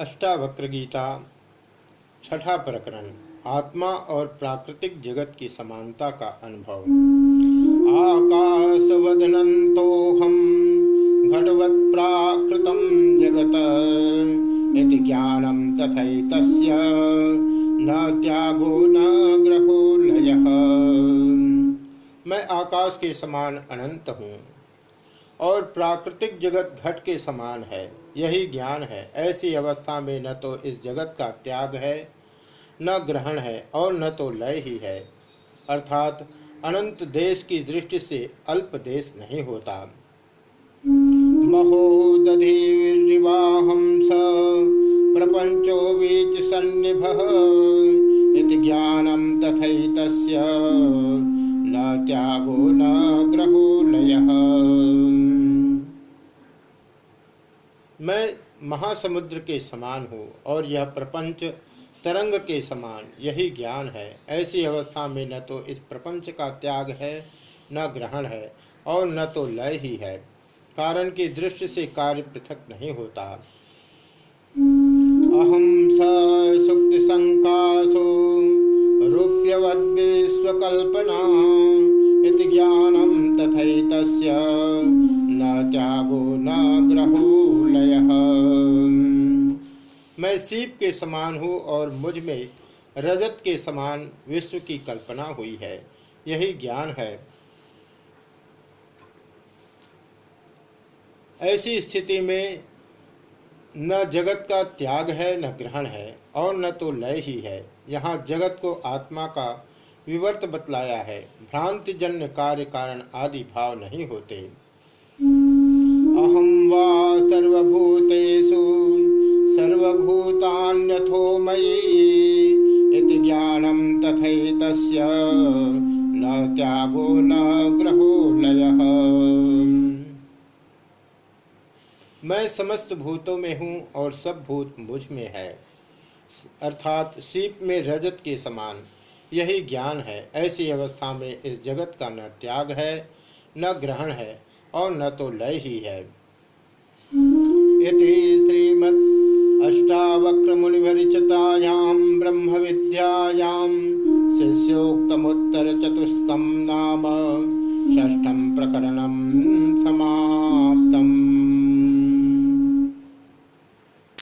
अष्टावक्र गीता छठा प्रकरण, आत्मा और प्राकृतिक जगत की समानता का अनुभव। घटवत् प्राकृतं जगत यदि ज्ञानं तथैतस्य न त्यागो न ग्रहो लयः मैं आकाश के समान अनंत हूँ। और प्राकृतिक जगत घट के समान है, यही ज्ञान है। ऐसी अवस्था में न तो इस जगत का त्याग है, न ग्रहण है और न तो लय ही है। अर्थात, अनंत देश की दृष्टि से अल्प देश नहीं होता। महोदधिवाहम स प्रपंचो बीच सन्निभ ज्ञानम तथैतस्य। न त्यागो न ग्रहो लय। मैं महासमुद्र के समान हूँ और यह प्रपंच तरंग के समान, यही ज्ञान है। ऐसी अवस्था में न तो इस प्रपंच का त्याग है, न ग्रहण है और न तो लय ही है। कारण की दृष्टि से कार्य पृथक नहीं होता। अहम स मैं सीप के समान हूँ और मुझमें रजत के समान विश्व की कल्पना हुई है। यही ज्ञान है। ऐसी स्थिति में न जगत का त्याग है, न ग्रहण है और न तो लय ही है। यहाँ जगत को आत्मा का विवर्त बतलाया है। भ्रांति जन्य कार्य कारण आदि भाव नहीं होते। अहम वा सर्वभूतेषु त्यागो न ग्रहो लय। मैं समस्त भूतों में हूँ और सब भूत मुझमें है। अर्थात सीप में रजत के समान यही ज्ञान है। ऐसी अवस्था में इस जगत का न त्याग है, न ग्रहण है और न तो लय ही है। इति शिष्योक्तमुत्तरचतुष्कं नाम षष्ठं प्रकरणं समा